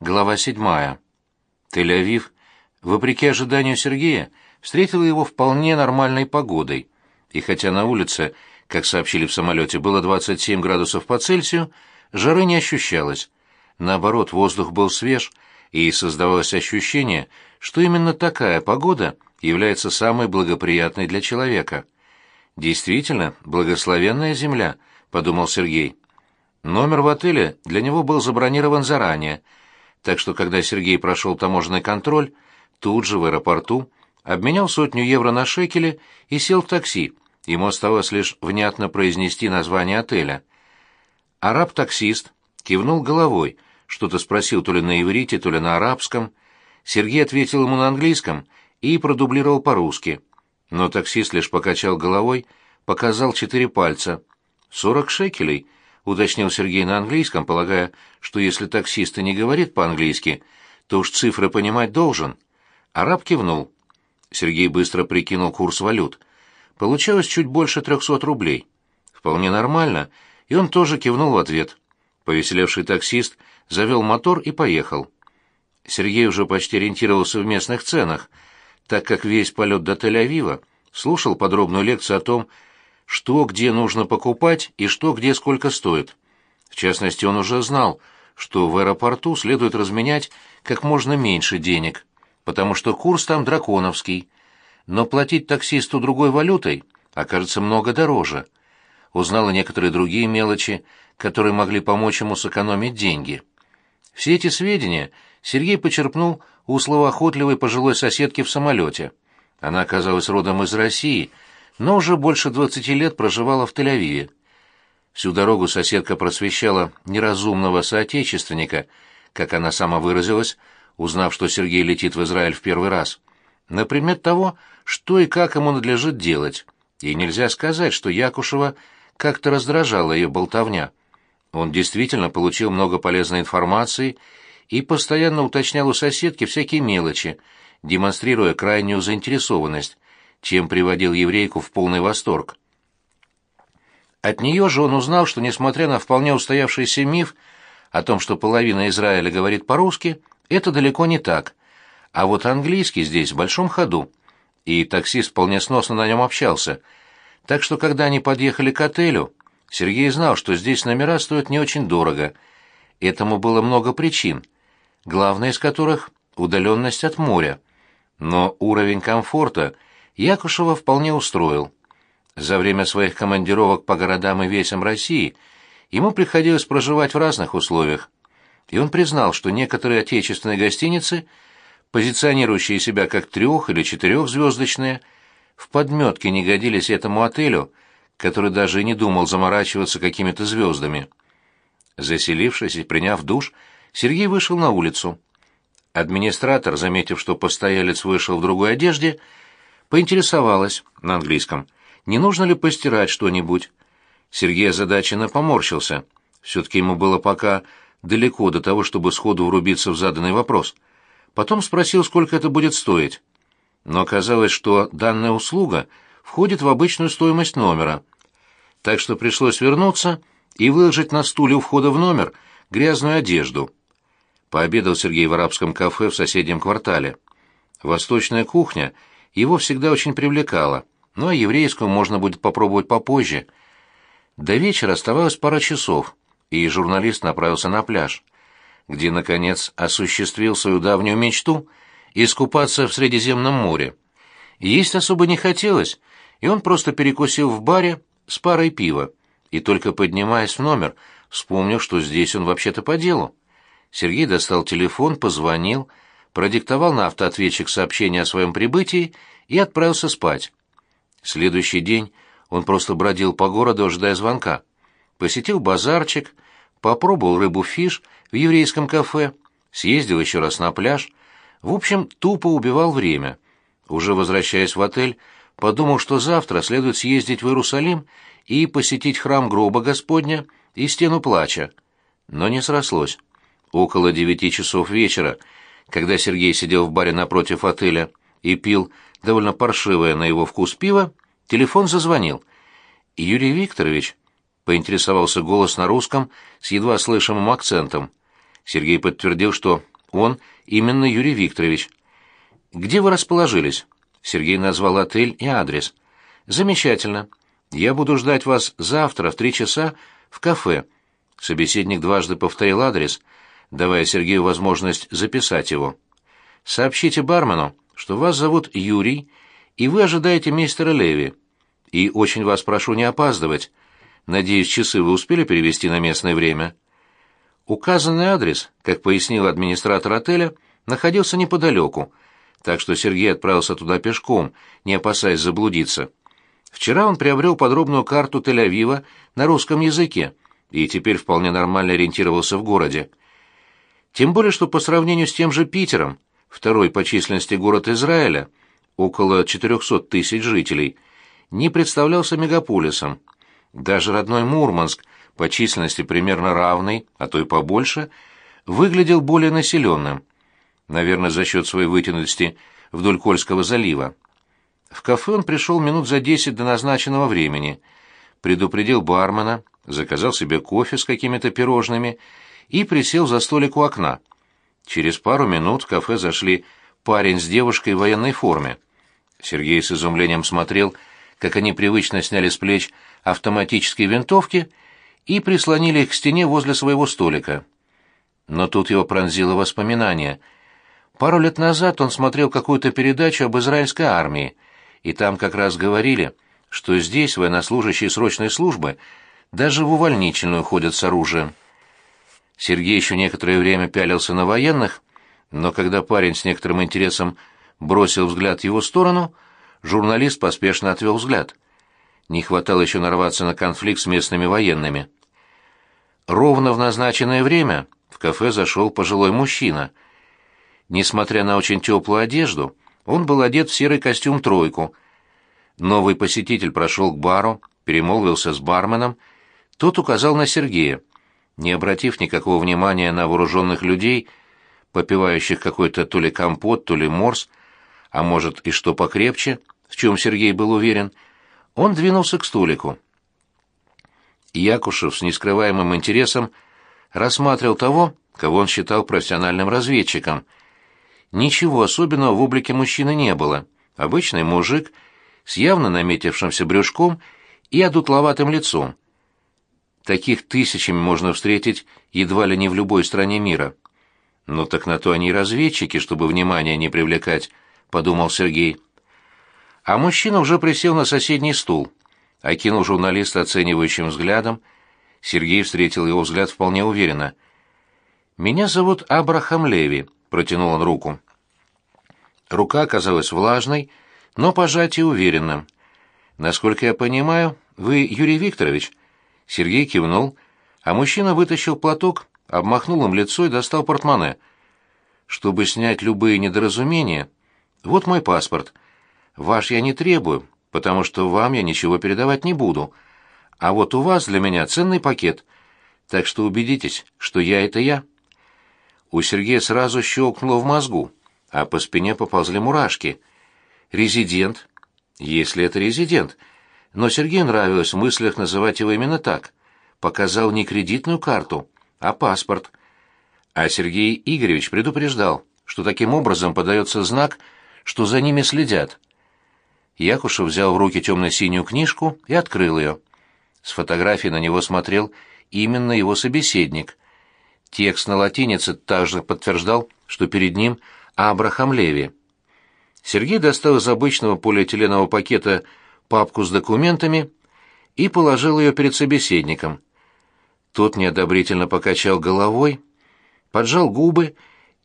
Глава 7. Тель-Авив, вопреки ожиданию Сергея, встретил его вполне нормальной погодой. И хотя на улице, как сообщили в самолете, было 27 градусов по Цельсию, жары не ощущалось. Наоборот, воздух был свеж, и создавалось ощущение, что именно такая погода является самой благоприятной для человека. «Действительно, благословенная земля», — подумал Сергей. Номер в отеле для него был забронирован заранее — так что когда Сергей прошел таможенный контроль, тут же в аэропорту обменял сотню евро на шекели и сел в такси. Ему оставалось лишь внятно произнести название отеля. Араб-таксист кивнул головой, что-то спросил то ли на иврите, то ли на арабском. Сергей ответил ему на английском и продублировал по-русски. Но таксист лишь покачал головой, показал четыре пальца. «Сорок шекелей», уточнил Сергей на английском, полагая, что если таксист и не говорит по-английски, то уж цифры понимать должен. Араб кивнул. Сергей быстро прикинул курс валют. Получалось чуть больше трехсот рублей. Вполне нормально, и он тоже кивнул в ответ. Повеселевший таксист завел мотор и поехал. Сергей уже почти ориентировался в местных ценах, так как весь полет до Тель-Авива слушал подробную лекцию о том, что где нужно покупать и что где сколько стоит. В частности, он уже знал, что в аэропорту следует разменять как можно меньше денег, потому что курс там драконовский, но платить таксисту другой валютой окажется много дороже. Узнал и некоторые другие мелочи, которые могли помочь ему сэкономить деньги. Все эти сведения Сергей почерпнул у словоохотливой пожилой соседки в самолете. Она оказалась родом из России — но уже больше двадцати лет проживала в Тель-Авиве. Всю дорогу соседка просвещала неразумного соотечественника, как она сама выразилась, узнав, что Сергей летит в Израиль в первый раз. Например, того, что и как ему надлежит делать. И нельзя сказать, что Якушева как-то раздражала ее болтовня. Он действительно получил много полезной информации и постоянно уточнял у соседки всякие мелочи, демонстрируя крайнюю заинтересованность, чем приводил еврейку в полный восторг. От нее же он узнал, что, несмотря на вполне устоявшийся миф о том, что половина Израиля говорит по-русски, это далеко не так. А вот английский здесь в большом ходу, и таксист вполне сносно на нем общался. Так что, когда они подъехали к отелю, Сергей знал, что здесь номера стоят не очень дорого. Этому было много причин, главная из которых — удаленность от моря. Но уровень комфорта — Якушева вполне устроил. За время своих командировок по городам и весям России ему приходилось проживать в разных условиях. И он признал, что некоторые отечественные гостиницы, позиционирующие себя как трех- или четырехзвездочные, в подметке не годились этому отелю, который даже и не думал заморачиваться какими-то звездами. Заселившись и приняв душ, Сергей вышел на улицу. Администратор, заметив, что постоялец вышел в другой одежде, Поинтересовалась на английском, не нужно ли постирать что-нибудь. Сергей озадаченно поморщился. Все-таки ему было пока далеко до того, чтобы сходу врубиться в заданный вопрос. Потом спросил, сколько это будет стоить. Но оказалось, что данная услуга входит в обычную стоимость номера. Так что пришлось вернуться и выложить на стуле у входа в номер грязную одежду. Пообедал Сергей в арабском кафе в соседнем квартале. Восточная кухня — его всегда очень привлекало, ну а еврейскую можно будет попробовать попозже. До вечера оставалось пара часов, и журналист направился на пляж, где, наконец, осуществил свою давнюю мечту — искупаться в Средиземном море. Есть особо не хотелось, и он просто перекусил в баре с парой пива, и только поднимаясь в номер, вспомнил, что здесь он вообще-то по делу. Сергей достал телефон, позвонил — продиктовал на автоответчик сообщение о своем прибытии и отправился спать. Следующий день он просто бродил по городу, ожидая звонка. Посетил базарчик, попробовал рыбу-фиш в еврейском кафе, съездил еще раз на пляж. В общем, тупо убивал время. Уже возвращаясь в отель, подумал, что завтра следует съездить в Иерусалим и посетить храм гроба Господня и стену плача. Но не срослось. Около девяти часов вечера когда Сергей сидел в баре напротив отеля и пил довольно паршивое на его вкус пиво, телефон зазвонил. «Юрий Викторович?» — поинтересовался голос на русском с едва слышимым акцентом. Сергей подтвердил, что он именно Юрий Викторович. «Где вы расположились?» Сергей назвал отель и адрес. «Замечательно. Я буду ждать вас завтра в три часа в кафе». Собеседник дважды повторил адрес, давая Сергею возможность записать его. «Сообщите бармену, что вас зовут Юрий, и вы ожидаете мистера Леви. И очень вас прошу не опаздывать. Надеюсь, часы вы успели перевести на местное время?» Указанный адрес, как пояснил администратор отеля, находился неподалеку, так что Сергей отправился туда пешком, не опасаясь заблудиться. Вчера он приобрел подробную карту Тель-Авива на русском языке и теперь вполне нормально ориентировался в городе. Тем более, что по сравнению с тем же Питером, второй по численности город Израиля, около 400 тысяч жителей, не представлялся мегаполисом. Даже родной Мурманск – по численности примерно равный, а то и побольше, выглядел более населенным, наверное, за счет своей вытянутости вдоль Кольского залива. В кафе он пришел минут за десять до назначенного времени, предупредил бармена, заказал себе кофе с какими-то пирожными и присел за столик у окна. Через пару минут в кафе зашли парень с девушкой в военной форме. Сергей с изумлением смотрел, как они привычно сняли с плеч автоматические винтовки и прислонили их к стене возле своего столика. Но тут его пронзило воспоминание. Пару лет назад он смотрел какую-то передачу об израильской армии, и там как раз говорили, что здесь военнослужащие срочной службы даже в увольнительную ходят с оружием. Сергей еще некоторое время пялился на военных, но когда парень с некоторым интересом бросил взгляд в его сторону, журналист поспешно отвел взгляд. Не хватало еще нарваться на конфликт с местными военными. Ровно в назначенное время в кафе зашел пожилой мужчина. Несмотря на очень теплую одежду, он был одет в серый костюм-тройку. Новый посетитель прошел к бару, перемолвился с барменом. Тот указал на Сергея. Не обратив никакого внимания на вооруженных людей, попивающих какой-то то ли компот, то ли морс, а может и что покрепче, в чем Сергей был уверен, он двинулся к столику. Якушев с нескрываемым интересом рассматривал того, кого он считал профессиональным разведчиком. Ничего особенного в облике мужчины не было. Обычный мужик с явно наметившимся брюшком и одутловатым лицом. Таких тысячами можно встретить едва ли не в любой стране мира. «Ну так на то они и разведчики, чтобы внимания не привлекать», — подумал Сергей. А мужчина уже присел на соседний стул — окинул журналиста оценивающим взглядом. Сергей встретил его взгляд вполне уверенно. «Меня зовут Абрахам Леви», — протянул он руку. Рука оказалась влажной, но пожатие уверенным. «Насколько я понимаю, вы Юрий Викторович?» Сергей кивнул, а мужчина вытащил платок, обмахнул им лицо и достал портмоне. «Чтобы снять любые недоразумения, вот мой паспорт. Ваш я не требую, потому что вам я ничего передавать не буду. А вот у вас для меня ценный пакет, так что убедитесь, что я — это я». У Сергея сразу щелкнуло в мозгу, а по спине поползли мурашки. «Резидент? Если это резидент. Но Сергею нравилось в мыслях называть его именно так. Показал не кредитную карту, а паспорт. А Сергей Игоревич предупреждал, что таким образом подается знак, что за ними следят. Якушев взял в руки темно-синюю книжку и открыл ее. С фотографии на него смотрел именно его собеседник. Текст на латинице также подтверждал, что перед ним Абрахам Леви. Сергей достал из обычного полиэтиленового пакета папку с документами и положил ее перед собеседником. Тот неодобрительно покачал головой, поджал губы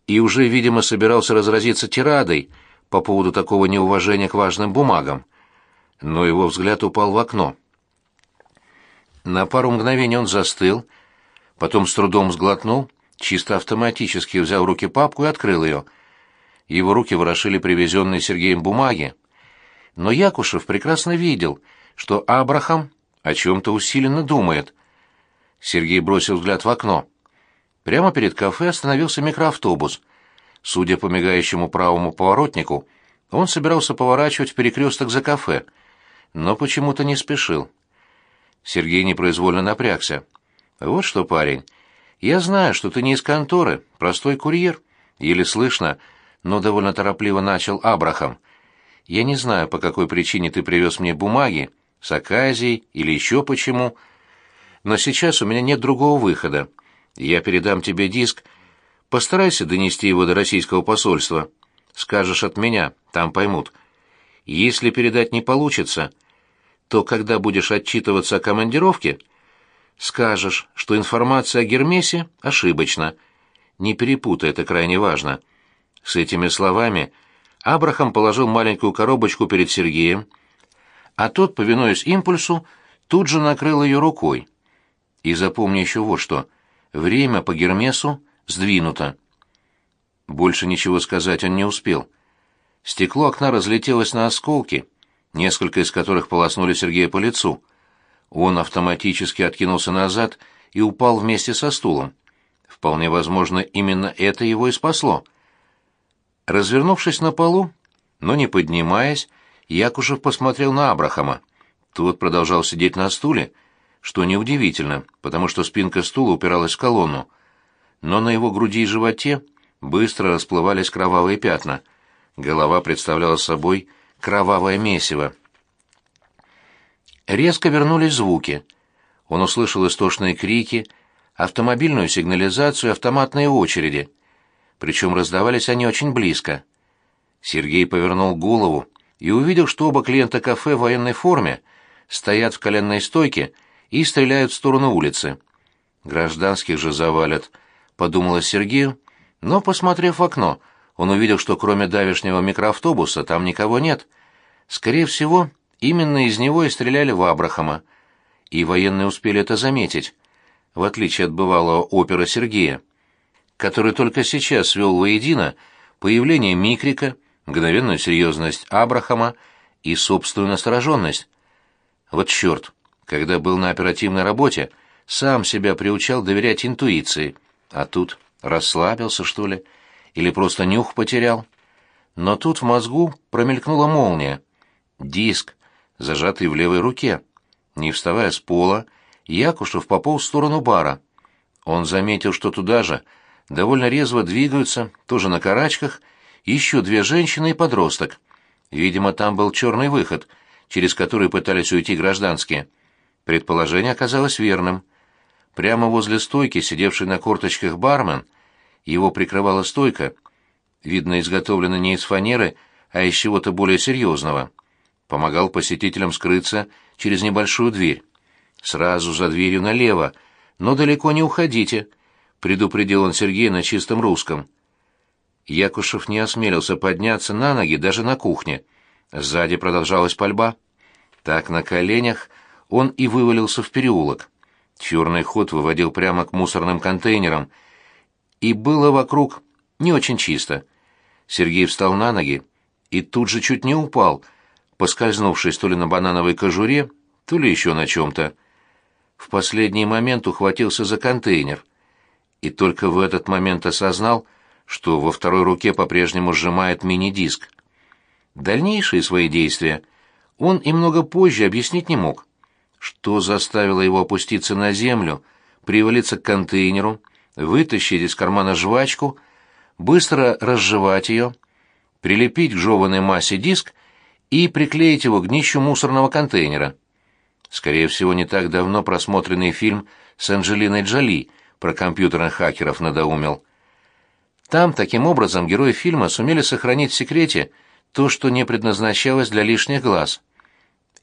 и уже, видимо, собирался разразиться тирадой — по поводу такого неуважения к важным бумагам, но его взгляд упал в окно. На пару мгновений он застыл, потом с трудом сглотнул, чисто автоматически взял в руки папку и открыл ее. Его руки ворошили привезенные Сергеем бумаги. Но Якушев прекрасно видел, что Абрахам о чем-то усиленно думает. Сергей бросил взгляд в окно. Прямо перед кафе остановился микроавтобус. Судя по мигающему правому поворотнику, он собирался поворачивать в перекресток за кафе, но почему-то не спешил. Сергей непроизвольно напрягся. «Вот что, парень, Я знаю, что ты не из конторы, простой курьер. Еле слышно, но довольно торопливо начал Абрахам. Я не знаю, по какой причине ты привез мне бумаги, с оказией или еще почему, но сейчас у меня нет другого выхода. Я передам тебе диск, постарайся донести его до российского посольства. Скажешь от меня, там поймут. Если передать не получится, то когда будешь отчитываться о командировке, скажешь, что информация о Гермесе ошибочна. Не перепутай, это крайне важно. С этими словами Абрахам положил маленькую коробочку перед Сергеем, а тот, повинуясь импульсу, тут же накрыл ее рукой. И запомни еще вот что. Время по Гермесу сдвинуто. Больше ничего сказать он не успел. Стекло окна разлетелось на осколки, несколько из которых полоснули Сергея по лицу. Он автоматически откинулся назад и упал вместе со стулом. Вполне возможно, именно это его и спасло. Развернувшись на полу, но не поднимаясь, Якушев посмотрел на Абрахама. Тот продолжал сидеть на стуле, что неудивительно, потому что спинка стула упиралась в колонну. Но на его груди и животе быстро расплывались кровавые пятна. Голова представляла собой кровавое месиво. Резко вернулись звуки. Он услышал истошные крики, автомобильную сигнализацию автоматные очереди. Причем раздавались они очень близко. Сергей повернул голову и увидел, что оба клиента кафе в военной форме стоят в коленной стойке и стреляют в сторону улицы. «Гражданских же завалят», — подумалось Сергею, но, посмотрев в окно, он увидел, что кроме давешнего микроавтобуса там никого нет. Скорее всего, именно из него и стреляли в Абрахама. И военные успели это заметить, в отличие от бывалого опера Сергея, который только сейчас свел воедино появление Микрика, мгновенную серьезность Абрахама и собственную настороженность. Вот черт, когда был на оперативной работе, сам себя приучал доверять интуиции, а тут расслабился, что ли, — или просто нюх потерял. Но тут в мозгу промелькнула молния. Диск, зажатый в левой руке. Не вставая с пола, Якушев пополз в сторону бара. Он заметил, что туда же довольно резво двигаются, тоже на карачках, еще две женщины и подросток. Видимо, там был черный выход, через который пытались уйти гражданские. Предположение оказалось верным. Прямо возле стойки, сидевший на корточках бармен, его прикрывала стойка, видно, изготовлена не из фанеры, а из чего-то более серьезного. Помогал посетителям скрыться через небольшую дверь. «Сразу за дверью налево, но далеко не уходите», — предупредил он Сергея на чистом русском. Якушев не осмелился подняться на ноги даже на кухне. Сзади продолжалась пальба. Так на коленях он и вывалился в переулок. Черный ход выводил прямо к мусорным контейнерам — и было вокруг не очень чисто. Сергей встал на ноги и тут же чуть не упал, поскользнувшись то ли на банановой кожуре, то ли еще на чем-то. В последний момент ухватился за контейнер и только в этот момент осознал, что во второй руке по-прежнему сжимает мини-диск. Дальнейшие свои действия он и много позже объяснить не мог. Что заставило его опуститься на землю, привалиться к контейнеру, вытащить из кармана жвачку, быстро разжевать ее, прилепить к жеванной массе диск и приклеить его к днищу мусорного контейнера. Скорее всего, не так давно просмотренный фильм с Анджелиной Джоли про компьютерных хакеров надоумил. Там, таким образом, герои фильма сумели сохранить в секрете то, что не предназначалось для лишних глаз.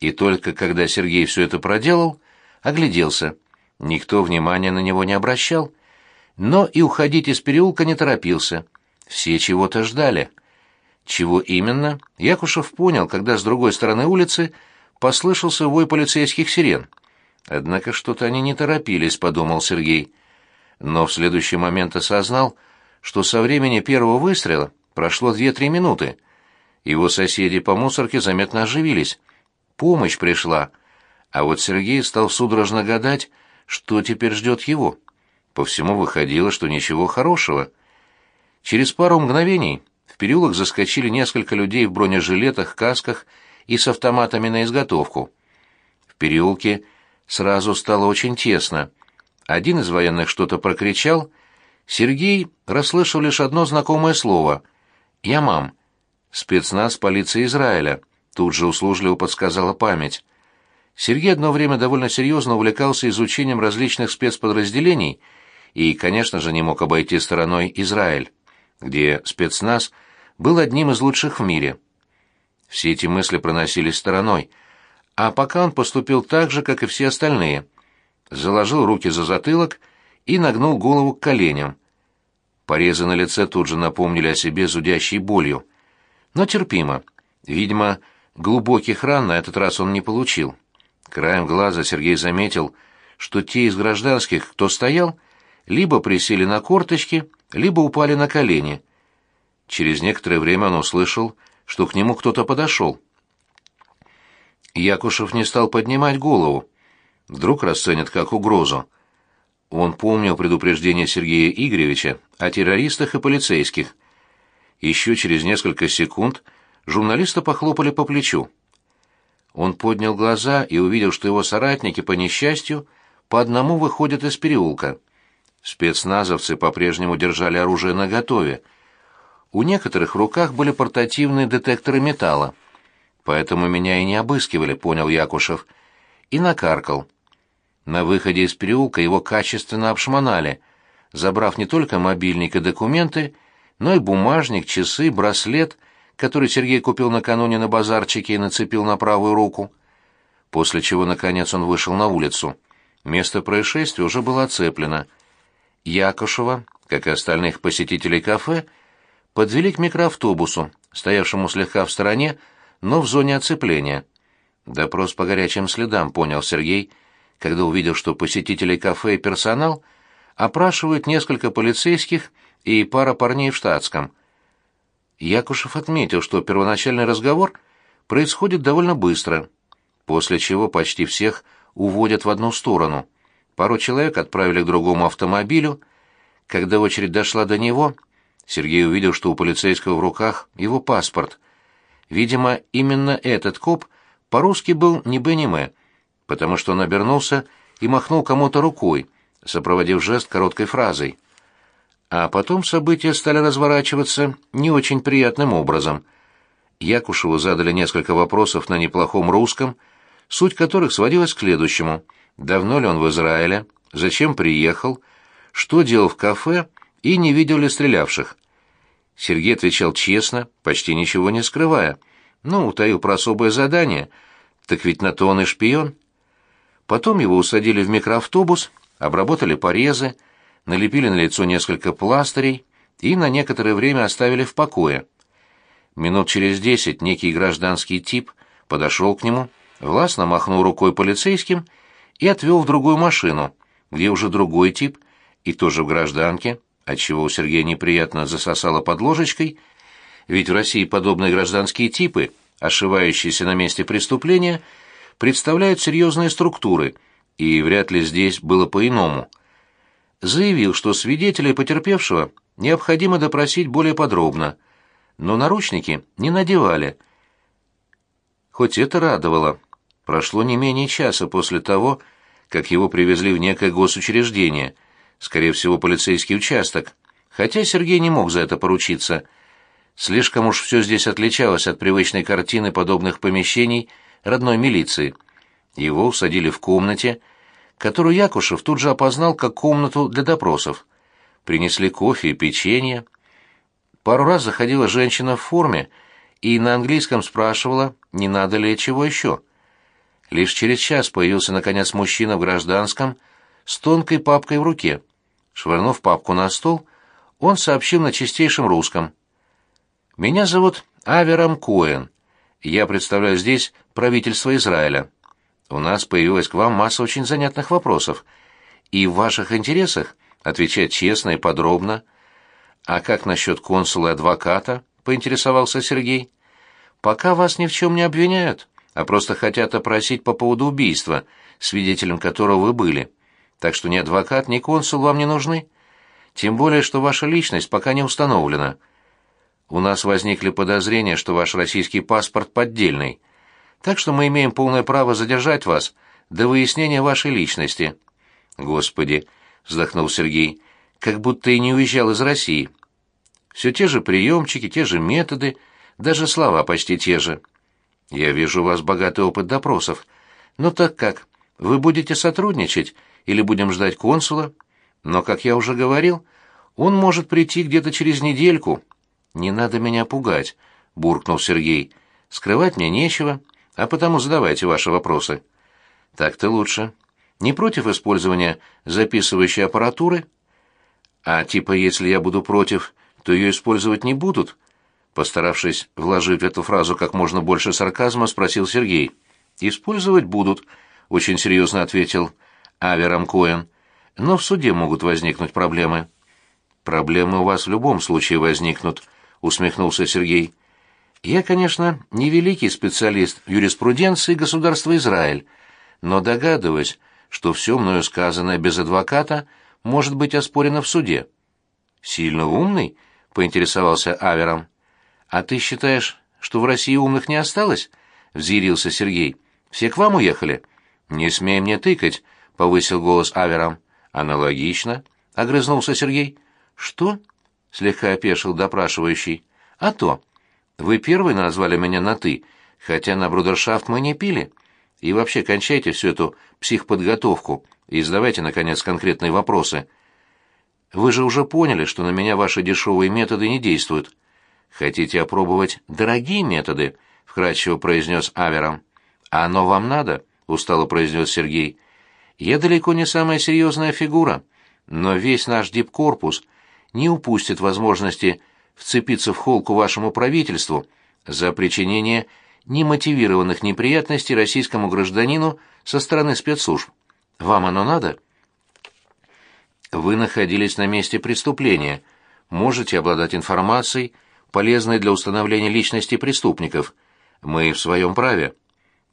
И только когда Сергей все это проделал, огляделся. Никто внимания на него не обращал но и уходить из переулка не торопился. Все чего-то ждали. Чего именно, Якушев понял, когда с другой стороны улицы послышался вой полицейских сирен. Однако что-то они не торопились, подумал Сергей. Но в следующий момент осознал, что со времени первого выстрела прошло две-три минуты. Его соседи по мусорке заметно оживились. Помощь пришла. А вот Сергей стал судорожно гадать, что теперь ждет его. По всему выходило, что ничего хорошего. Через пару мгновений в переулок заскочили несколько людей в бронежилетах, касках и с автоматами на изготовку. В переулке сразу стало очень тесно. Один из военных что-то прокричал. Сергей расслышал лишь одно знакомое слово — «Ямам». Спецназ полиции Израиля. Тут же услужливо подсказала память. Сергей одно время довольно серьезно увлекался изучением различных спецподразделений и, конечно же, не мог обойти стороной Израиль, где спецназ был одним из лучших в мире. Все эти мысли проносились стороной, а пока он поступил так же, как и все остальные. Заложил руки за затылок и нагнул голову к коленям. Порезы на лице тут же напомнили о себе зудящей болью. Но терпимо. Видимо, глубоких ран на этот раз он не получил. Краем глаза Сергей заметил, что те из гражданских, кто стоял, либо присели на корточки, либо упали на колени. Через некоторое время он услышал, что к нему кто-то подошел. Якушев не стал поднимать голову. Вдруг расценят как угрозу. Он помнил предупреждение Сергея Игоревича о террористах и полицейских. Еще через несколько секунд журналиста похлопали по плечу. Он поднял глаза и увидел, что его соратники, по несчастью, по одному выходят из переулка. Спецназовцы по-прежнему держали оружие наготове. У некоторых в руках были портативные детекторы металла. Поэтому меня и не обыскивали, понял Якушев. И накаркал. На выходе из переулка его качественно обшмонали, забрав не только мобильник и документы, но и бумажник, часы, браслет, который Сергей купил накануне на базарчике и нацепил на правую руку. После чего, наконец, он вышел на улицу. Место происшествия уже было оцеплено. Якушева, как и остальных посетителей кафе, подвели к микроавтобусу, стоявшему слегка в стороне, но в зоне оцепления. Допрос по горячим следам, понял Сергей, когда увидел, что посетителей кафе и персонал опрашивают несколько полицейских и пара парней в штатском. Якушев отметил, что первоначальный разговор происходит довольно быстро, после чего почти всех уводят в одну сторону. Пару человек отправили к другому автомобилю. Когда очередь дошла до него, Сергей увидел, что у полицейского в руках его паспорт — Видимо, именно этот коп по-русски был не мэ, потому что он обернулся и махнул кому-то рукой, сопроводив жест короткой фразой. А потом события стали разворачиваться не очень приятным образом. Якушеву задали несколько вопросов на неплохом русском, суть которых сводилась к следующему. Давно ли он в Израиле? Зачем приехал? Что делал в кафе? И не видел ли стрелявших? Сергей отвечал честно, почти ничего не скрывая. Ну, утаил про особое задание. Так ведь на то он и шпион. Потом его усадили в микроавтобус, обработали порезы, налепили на лицо несколько пластырей и на некоторое время оставили в покое. Минут через десять некий гражданский тип подошел к нему, властно махнул рукой полицейским и отвел в другую машину, где уже другой тип, и тоже в гражданке, отчего у Сергея неприятно засосало под ложечкой, ведь в России подобные гражданские типы, ошивающиеся на месте преступления, представляют серьезные структуры, и вряд ли здесь было по-иному. Заявил, что свидетелей потерпевшего необходимо допросить более подробно, но наручники не надевали. Хоть это радовало. Прошло не менее часа после того, как его привезли в некое госучреждение – скорее всего, полицейский участок, хотя Сергей не мог за это поручиться. Слишком уж все здесь отличалось от привычной картины подобных помещений родной милиции. Его усадили в комнате, которую Якушев тут же опознал как комнату для допросов. Принесли кофе и печенье. Пару раз заходила женщина в форме и на английском спрашивала, не надо ли чего еще. Лишь через час появился, наконец, мужчина в гражданском с тонкой папкой в руке. Швырнув папку на стол, он сообщил на чистейшем русском. «Меня зовут Аверам Коэн. Я представляю здесь правительство Израиля. У нас появилась к вам масса очень занятных вопросов. И в ваших интересах отвечать честно и подробно. А как насчет консула и адвоката?» — поинтересовался Сергей. «Пока вас ни в чем не обвиняют, а просто хотят опросить по поводу убийства, свидетелем которого вы были». Так что ни адвокат, ни консул вам не нужны. Тем более, что ваша личность пока не установлена. У нас возникли подозрения, что ваш российский паспорт поддельный. Так что мы имеем полное право задержать вас до выяснения вашей личности. Господи, вздохнул Сергей, — «как будто и не уезжал из России. Все те же приемчики, те же методы, даже слова почти те же. Я вижу у вас богатый опыт допросов. Но так как? Вы будете сотрудничать или будем ждать консула? Но, как я уже говорил, он может прийти где-то через недельку. Не надо меня пугать, буркнул Сергей. Скрывать мне нечего, а потому задавайте ваши вопросы. Так-то лучше. Не против использования записывающей аппаратуры? А типа, если я буду против, то ее использовать не будут? Постаравшись вложить в эту фразу как можно больше сарказма, спросил Сергей. «Использовать будут», — очень серьезно ответил Аверам Коэн. «Но в суде могут возникнуть проблемы». «Проблемы у вас в любом случае возникнут», — усмехнулся Сергей. «Я, конечно, не великий специалист в юриспруденции государства Израиль, но догадываюсь, что все мною сказанное без адвоката может быть оспорено в суде». «Сильно умный?» — поинтересовался Авером. «А ты считаешь, что в России умных не осталось?» — взъярился Сергей. «Все к вам уехали?» «Не смей мне тыкать», — повысил голос Авером. «Аналогично», — огрызнулся Сергей. «Что?» — слегка опешил допрашивающий. «А то. Вы первый назвали меня на «ты», хотя на брудершафт мы не пили. И вообще кончайте всю эту психподготовку и задавайте, наконец, конкретные вопросы. Вы же уже поняли, что на меня ваши дешевые методы не действуют. Хотите опробовать дорогие методы?» — вкратчиво произнес Авером. «А оно вам надо?» — устало произнес Сергей. «Я далеко не самая серьезная фигура, но весь наш дипкорпус не упустит возможности вцепиться в холку вашему правительству за причинение немотивированных неприятностей российскому гражданину со стороны спецслужб. Вам оно надо?» «Вы находились на месте преступления, можете обладать информацией, полезной для установления личности преступников. Мы в своем праве».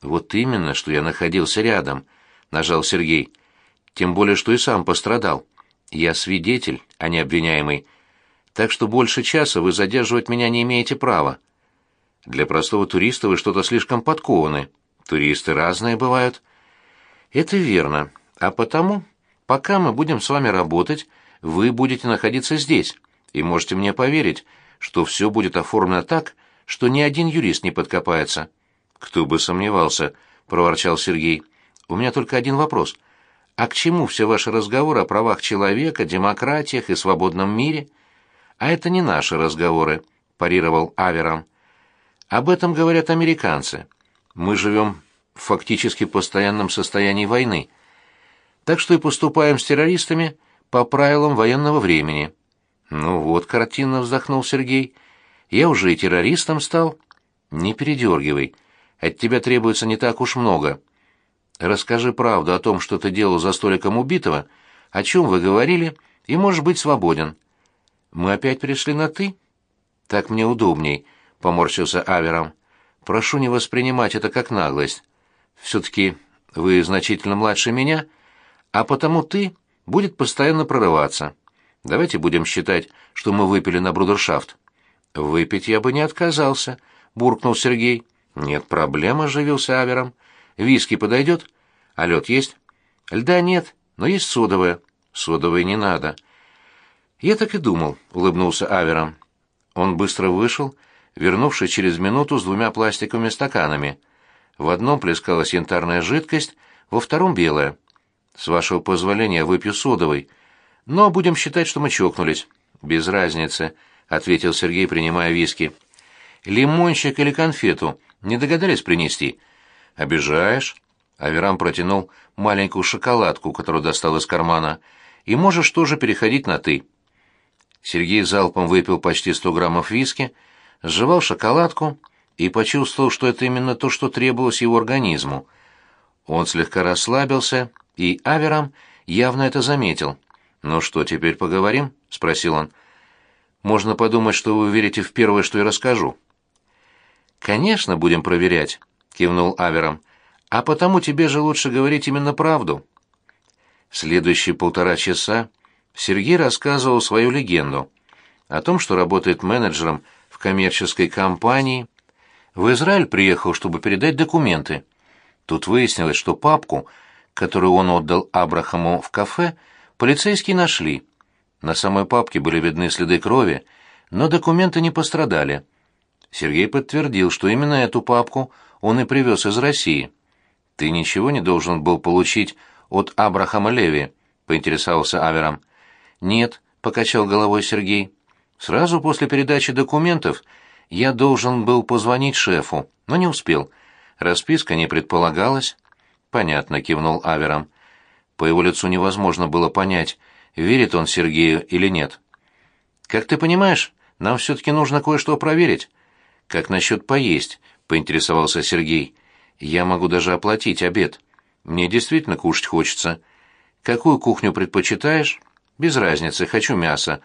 «Вот именно, что я находился рядом», — нажал Сергей. «Тем более, что и сам пострадал. Я свидетель, а не обвиняемый. Так что больше часа вы задерживать меня не имеете права. Для простого туриста вы что-то слишком подкованы. Туристы разные бывают». «Это верно. А потому, пока мы будем с вами работать, вы будете находиться здесь, и можете мне поверить, что все будет оформлено так, что ни один юрист не подкопается». «Кто бы сомневался», — проворчал Сергей. «У меня только один вопрос. А к чему все ваши разговоры о правах человека, демократиях и свободном мире?» «А это не наши разговоры», — парировал Авером. «Об этом говорят американцы. Мы живем в фактически постоянном состоянии войны. Так что и поступаем с террористами по правилам военного времени». «Ну вот», — картинно вздохнул Сергей, — «я уже и террористом стал». «Не передергивай. От тебя требуется не так уж много. Расскажи правду о том, что ты делал за столиком убитого, о чем вы говорили, и можешь быть свободен. Мы опять пришли на «ты»? Так мне удобней, — поморщился Авером. Прошу не воспринимать это как наглость. Все-таки вы значительно младше меня, а потому «ты» будет постоянно прорываться. Давайте будем считать, что мы выпили на брудершафт. Выпить я бы не отказался, — буркнул Сергей. «Нет проблем», — оживился Авером. «Виски подойдет? А лед есть?» «Льда нет, но есть содовая». «Содовой не надо». «Я так и думал», — улыбнулся Авером. Он быстро вышел, вернувшись через минуту с двумя пластиковыми стаканами. В одном плескалась янтарная жидкость, во втором — белая. «С вашего позволения выпью содовой. Но будем считать, что мы чокнулись». «Без разницы», — ответил Сергей, принимая виски. «Лимончик или конфету?» Не догадались принести? Обижаешь? Аверам протянул маленькую шоколадку, которую достал из кармана. И можешь тоже переходить на «ты». Сергей залпом выпил почти сто граммов виски, сживал шоколадку и почувствовал, что это именно то, что требовалось его организму. Он слегка расслабился, и Аверам явно это заметил. «Ну что, теперь поговорим?» — спросил он. «Можно подумать, что вы верите в первое, что я расскажу». «Конечно, будем проверять», — кивнул Авером. «А потому тебе же лучше говорить именно правду». Следующие полтора часа Сергей рассказывал свою легенду о том, что работает менеджером в коммерческой компании. В Израиль приехал, чтобы передать документы. Тут выяснилось, что папку, которую он отдал Абрахаму в кафе, Полицейские нашли. На самой папке были видны следы крови, но документы не пострадали. Сергей подтвердил, что именно эту папку он и привез из России. «Ты ничего не должен был получить от Абрахама Леви?» — поинтересовался Авером. «Нет», — покачал головой Сергей. «Сразу после передачи документов я должен был позвонить шефу, но не успел. Расписка не предполагалась». «Понятно», — кивнул Авером. По его лицу невозможно было понять, верит он Сергею или нет. «Как ты понимаешь, нам все-таки нужно кое-что проверить». «Как насчет поесть?» — поинтересовался Сергей. «Я могу даже оплатить обед. Мне действительно кушать хочется. Какую кухню предпочитаешь?» «Без разницы, хочу мясо».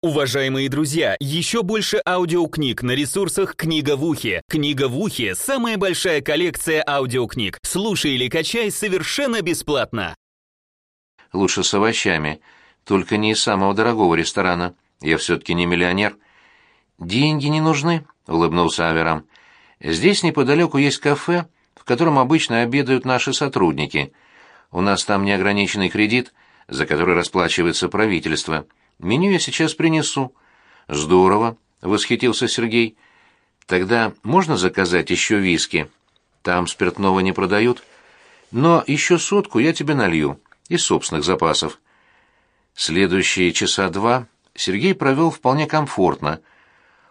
Уважаемые друзья, еще больше аудиокниг на ресурсах «Книга в ухе». «Книга в ухе» — самая большая коллекция аудиокниг. Слушай или качай совершенно бесплатно. Лучше с овощами, только не из самого дорогого ресторана. Я все-таки не миллионер. «Деньги не нужны», — улыбнулся Аверам. «Здесь неподалеку есть кафе, в котором обычно обедают наши сотрудники. У нас там неограниченный кредит, за который расплачивается правительство. Меню я сейчас принесу». «Здорово», — восхитился Сергей. «Тогда можно заказать еще виски? Там спиртного не продают. Но еще сотку я тебе налью, из собственных запасов». Следующие часа два Сергей провел вполне комфортно —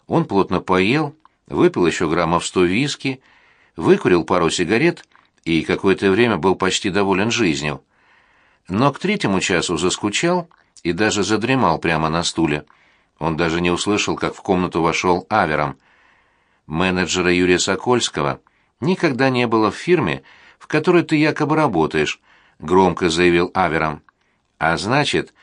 он плотно поел, выпил еще граммов сто виски, выкурил пару сигарет и какое-то время был почти доволен жизнью. Но к третьему часу заскучал и даже задремал прямо на стуле. Он даже не услышал, как в комнату вошел Авером. Менеджера Юрия Сокольского никогда не было в фирме, в которой ты якобы работаешь, громко заявил Авером. А значит,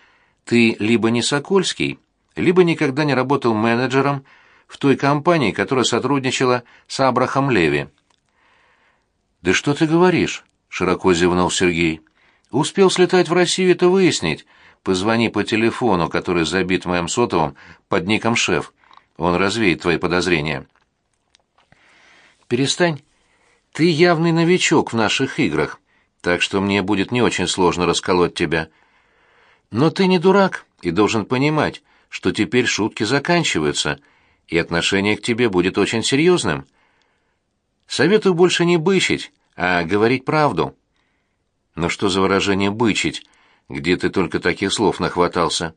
ты либо не Сокольский, либо никогда не работал менеджером в той компании, которая сотрудничала с Абрахам Леви. «Да что ты говоришь?» — широко зевнул Сергей. «Успел слетать в Россию это выяснить. Позвони по телефону, который забит моим сотовым под ником «Шеф». Он развеет твои подозрения». «Перестань. Ты явный новичок в наших играх, так что мне будет не очень сложно расколоть тебя. Но ты не дурак и должен понимать, что теперь шутки заканчиваются» и отношение к тебе будет очень серьезным. Советую больше не бычить, а говорить правду. Но что за выражение «бычить», где ты только таких слов нахватался?